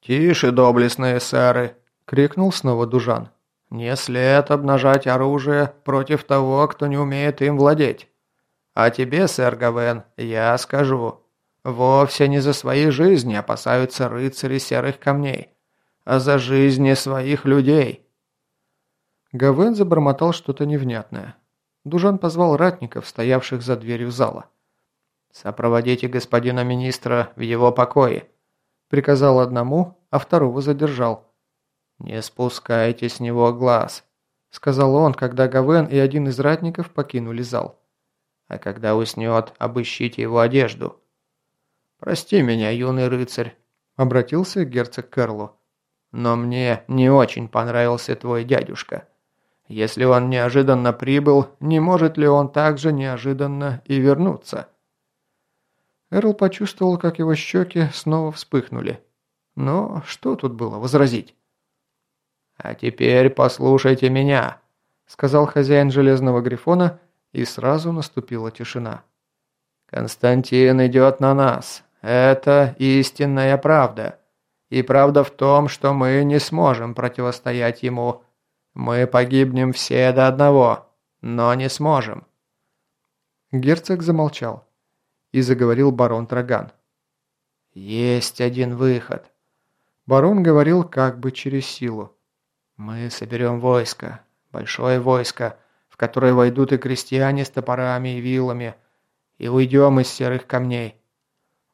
«Тише, доблестные сэры!» – крикнул снова Дужан. «Не след обнажать оружие против того, кто не умеет им владеть. А тебе, сэр Гавен, я скажу, вовсе не за свои жизни опасаются рыцари серых камней, а за жизни своих людей». Гавен забормотал что-то невнятное. Дужан позвал ратников, стоявших за дверью зала. «Сопроводите господина министра в его покое», – приказал одному, а второго задержал. «Не спускайте с него глаз», – сказал он, когда Гавен и один из ратников покинули зал. «А когда уснет, обыщите его одежду». «Прости меня, юный рыцарь», – обратился герцог к Эрлу. «Но мне не очень понравился твой дядюшка. Если он неожиданно прибыл, не может ли он также неожиданно и вернуться?» Эрл почувствовал, как его щеки снова вспыхнули. Но что тут было возразить? «А теперь послушайте меня», — сказал хозяин Железного Грифона, и сразу наступила тишина. «Константин идет на нас. Это истинная правда. И правда в том, что мы не сможем противостоять ему. Мы погибнем все до одного, но не сможем». Герцог замолчал и заговорил барон Траган. «Есть один выход». Барон говорил как бы через силу. «Мы соберем войско, большое войско, в которое войдут и крестьяне с топорами и вилами, и уйдем из серых камней.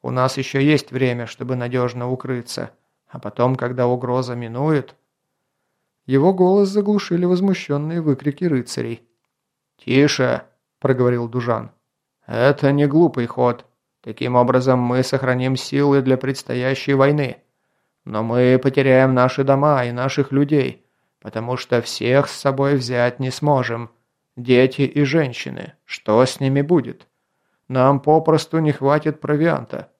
У нас еще есть время, чтобы надежно укрыться, а потом, когда угроза минует...» Его голос заглушили возмущенные выкрики рыцарей. «Тише!» – проговорил Дужан. Это не глупый ход. Таким образом мы сохраним силы для предстоящей войны. Но мы потеряем наши дома и наших людей, потому что всех с собой взять не сможем. Дети и женщины. Что с ними будет? Нам попросту не хватит провианта.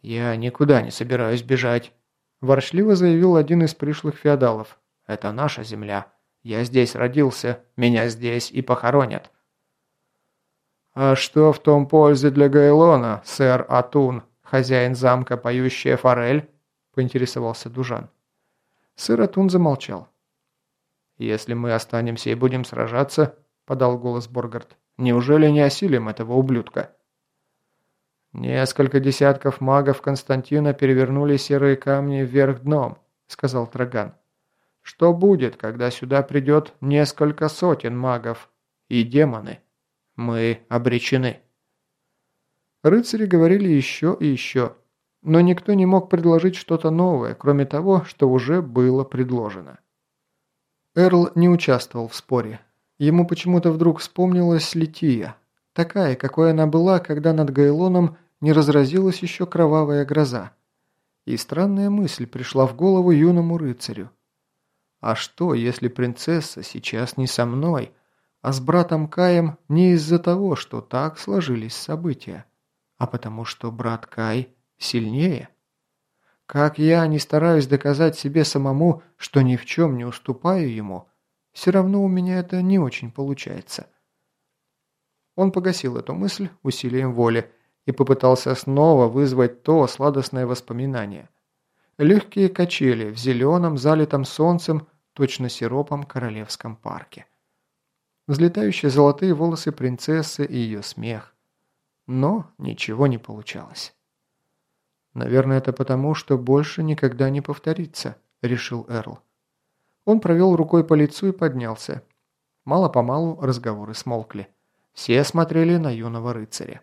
Я никуда не собираюсь бежать, ворчливо заявил один из пришлых феодалов. Это наша земля. Я здесь родился, меня здесь и похоронят. «А что в том пользы для Гайлона, сэр Атун, хозяин замка Поющая Форель?» – поинтересовался Дужан. Сэр Атун замолчал. «Если мы останемся и будем сражаться», – подал голос Боргард, – «неужели не осилим этого ублюдка?» «Несколько десятков магов Константина перевернули серые камни вверх дном», – сказал Траган. «Что будет, когда сюда придет несколько сотен магов и демоны?» Мы обречены. Рыцари говорили еще и еще, но никто не мог предложить что-то новое, кроме того, что уже было предложено. Эрл не участвовал в споре. Ему почему-то вдруг вспомнилась Лития, такая, какой она была, когда над Гайлоном не разразилась еще кровавая гроза. И странная мысль пришла в голову юному рыцарю. А что, если принцесса сейчас не со мной, а с братом Каем не из-за того, что так сложились события, а потому что брат Кай сильнее. Как я не стараюсь доказать себе самому, что ни в чем не уступаю ему, все равно у меня это не очень получается. Он погасил эту мысль усилием воли и попытался снова вызвать то сладостное воспоминание. Легкие качели в зеленом, залитом солнцем, точно сиропом королевском парке взлетающие золотые волосы принцессы и ее смех. Но ничего не получалось. «Наверное, это потому, что больше никогда не повторится», – решил Эрл. Он провел рукой по лицу и поднялся. Мало-помалу разговоры смолкли. Все смотрели на юного рыцаря.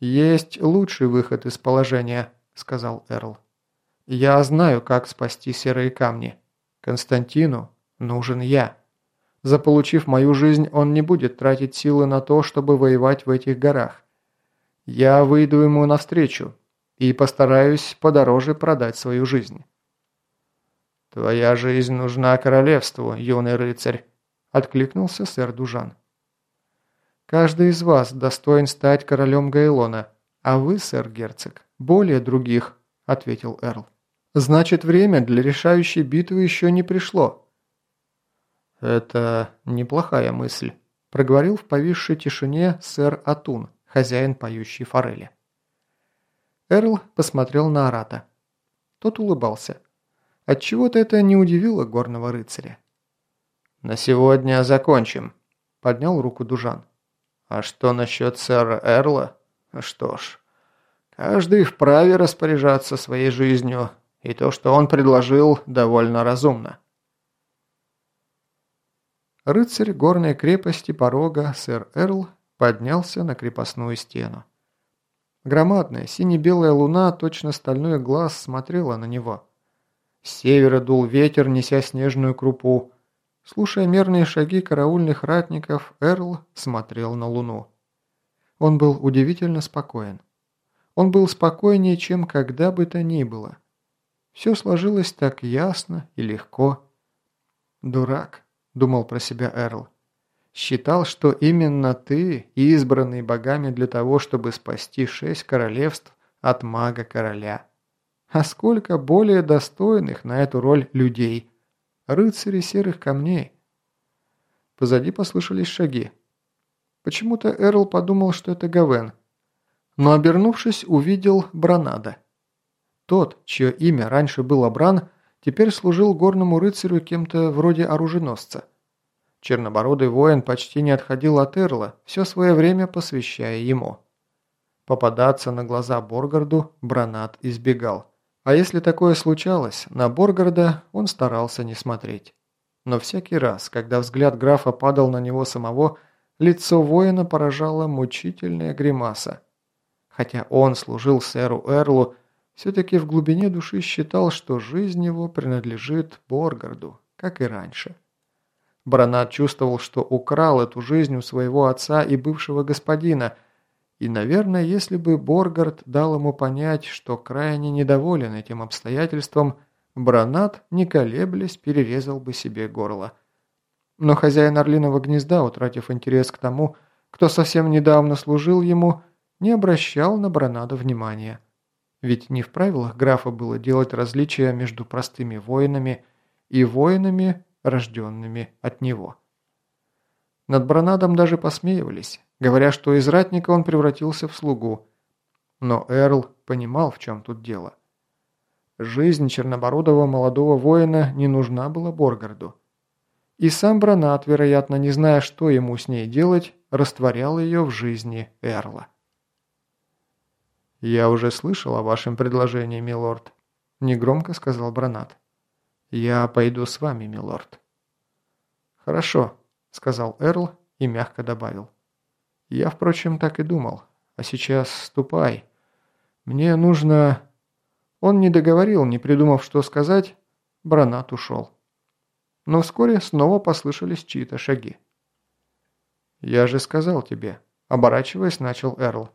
«Есть лучший выход из положения», – сказал Эрл. «Я знаю, как спасти серые камни. Константину нужен я». Заполучив мою жизнь, он не будет тратить силы на то, чтобы воевать в этих горах. Я выйду ему навстречу и постараюсь подороже продать свою жизнь. «Твоя жизнь нужна королевству, юный рыцарь», – откликнулся сэр Дужан. «Каждый из вас достоин стать королем Гайлона, а вы, сэр герцог, более других», – ответил Эрл. «Значит, время для решающей битвы еще не пришло». «Это неплохая мысль», – проговорил в повисшей тишине сэр Атун, хозяин поющей форели. Эрл посмотрел на Арата. Тот улыбался. Отчего-то это не удивило горного рыцаря. «На сегодня закончим», – поднял руку Дужан. «А что насчет сэра Эрла? Что ж, каждый вправе распоряжаться своей жизнью, и то, что он предложил, довольно разумно». Рыцарь горной крепости порога, сэр Эрл, поднялся на крепостную стену. Громадная сине-белая луна, точно стальной глаз, смотрела на него. С севера дул ветер, неся снежную крупу. Слушая мерные шаги караульных ратников, Эрл смотрел на луну. Он был удивительно спокоен. Он был спокойнее, чем когда бы то ни было. Все сложилось так ясно и легко. «Дурак», — думал про себя Эрл. «Считал, что именно ты, избранный богами для того, чтобы спасти шесть королевств от мага-короля». А сколько более достойных на эту роль людей. Рыцари серых камней. Позади послышались шаги. Почему-то Эрл подумал, что это Гавен. Но обернувшись, увидел Бранада. Тот, чье имя раньше было Бран, теперь служил горному рыцарю кем-то вроде оруженосца. Чернобородый воин почти не отходил от Эрла, все свое время посвящая ему. Попадаться на глаза Боргарду Бранат избегал. А если такое случалось, на Боргарда он старался не смотреть. Но всякий раз, когда взгляд графа падал на него самого, лицо воина поражало мучительная гримаса. Хотя он служил сэру Эрлу, все-таки в глубине души считал, что жизнь его принадлежит Боргарду, как и раньше. Бранат чувствовал, что украл эту жизнь у своего отца и бывшего господина – и, наверное, если бы Боргард дал ему понять, что крайне недоволен этим обстоятельством, Бранат, не колеблясь, перерезал бы себе горло. Но хозяин Орлиного гнезда, утратив интерес к тому, кто совсем недавно служил ему, не обращал на Бранада внимания. Ведь не в правилах графа было делать различия между простыми воинами и воинами, рожденными от него. Над Бранадом даже посмеивались, говоря, что из ратника он превратился в слугу. Но Эрл понимал, в чем тут дело. Жизнь чернобородого молодого воина не нужна была Боргарду. И сам Бранат, вероятно, не зная, что ему с ней делать, растворял ее в жизни Эрла. «Я уже слышал о вашем предложении, милорд», – негромко сказал Бранат. «Я пойду с вами, милорд». «Хорошо», – сказал Эрл и мягко добавил. Я, впрочем, так и думал. А сейчас ступай. Мне нужно...» Он не договорил, не придумав, что сказать, Бранат ушел. Но вскоре снова послышались чьи-то шаги. «Я же сказал тебе», — оборачиваясь, начал Эрл.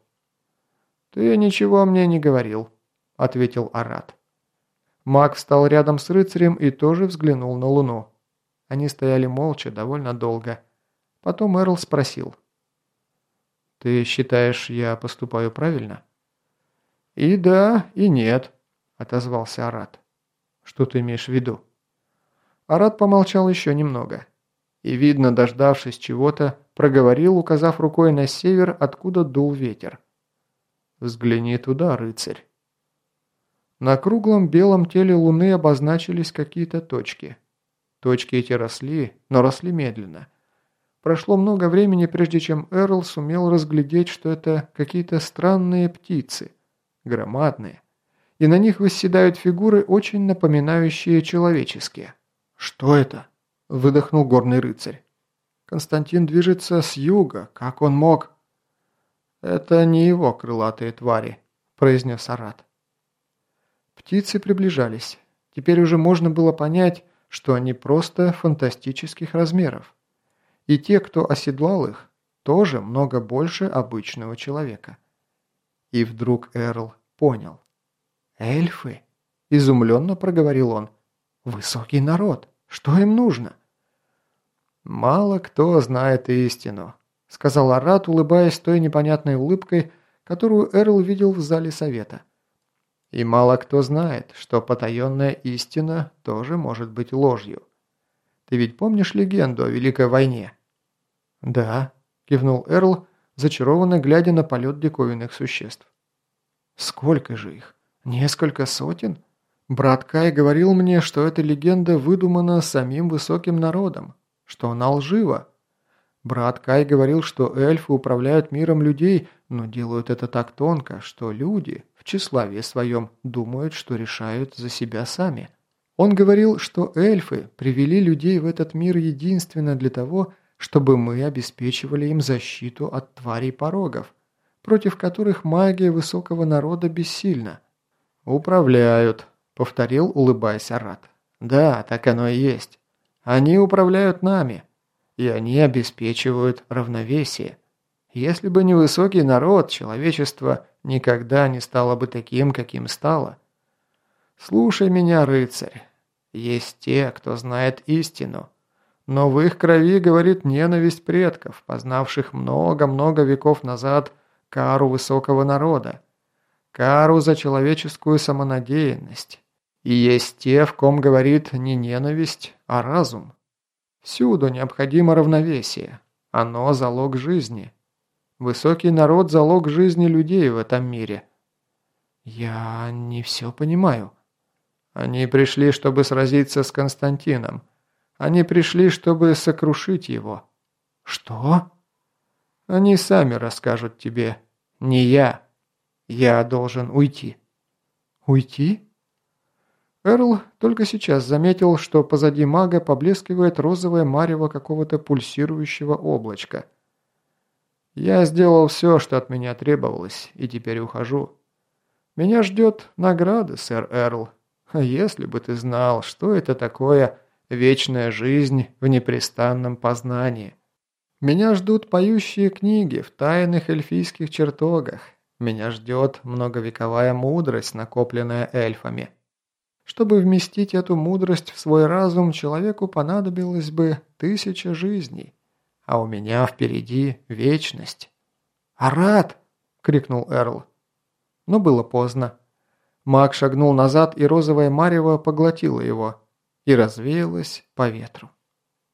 «Ты ничего мне не говорил», — ответил Арат. Маг встал рядом с рыцарем и тоже взглянул на луну. Они стояли молча довольно долго. Потом Эрл спросил. Ты считаешь, я поступаю правильно?» «И да, и нет», – отозвался Арат. «Что ты имеешь в виду?» Арат помолчал еще немного. И, видно, дождавшись чего-то, проговорил, указав рукой на север, откуда дул ветер. «Взгляни туда, рыцарь». На круглом белом теле луны обозначились какие-то точки. Точки эти росли, но росли медленно. Прошло много времени, прежде чем Эрл сумел разглядеть, что это какие-то странные птицы, громадные, и на них восседают фигуры, очень напоминающие человеческие. «Что это?» – выдохнул горный рыцарь. «Константин движется с юга. Как он мог?» «Это не его крылатые твари», – произнес Арат. Птицы приближались. Теперь уже можно было понять, что они просто фантастических размеров. И те, кто оседлал их, тоже много больше обычного человека. И вдруг Эрл понял. «Эльфы?» – изумленно проговорил он. «Высокий народ. Что им нужно?» «Мало кто знает истину», – сказал Арат, улыбаясь той непонятной улыбкой, которую Эрл видел в зале совета. «И мало кто знает, что потаенная истина тоже может быть ложью. Ты ведь помнишь легенду о Великой войне?» «Да», – кивнул Эрл, зачарованно глядя на полет диковинных существ. «Сколько же их? Несколько сотен? Брат Кай говорил мне, что эта легенда выдумана самим высоким народом, что она лжива. Брат Кай говорил, что эльфы управляют миром людей, но делают это так тонко, что люди, в тщеславии своем, думают, что решают за себя сами. Он говорил, что эльфы привели людей в этот мир единственно для того, чтобы мы обеспечивали им защиту от тварей порогов, против которых магия высокого народа бессильна. «Управляют», — повторил, улыбаясь Арат. «Да, так оно и есть. Они управляют нами, и они обеспечивают равновесие. Если бы не высокий народ, человечество никогда не стало бы таким, каким стало. Слушай меня, рыцарь. Есть те, кто знает истину, но в их крови говорит ненависть предков, познавших много-много веков назад кару высокого народа, кару за человеческую самонадеянность, и есть те, в ком говорит не ненависть, а разум. Всюду необходимо равновесие. Оно – залог жизни. Высокий народ – залог жизни людей в этом мире. Я не все понимаю. Они пришли, чтобы сразиться с Константином. Они пришли, чтобы сокрушить его. Что? Они сами расскажут тебе. Не я. Я должен уйти. Уйти? Эрл только сейчас заметил, что позади мага поблескивает розовое марево какого-то пульсирующего облачка. «Я сделал все, что от меня требовалось, и теперь ухожу. Меня ждет награда, сэр Эрл. Если бы ты знал, что это такое вечная жизнь в непрестанном познании? Меня ждут поющие книги в тайных эльфийских чертогах. Меня ждет многовековая мудрость, накопленная эльфами». Чтобы вместить эту мудрость в свой разум, человеку понадобилось бы тысяча жизней, а у меня впереди вечность. «Арат!» — крикнул Эрл. Но было поздно. Маг шагнул назад, и розовое марево поглотило его и развеялось по ветру.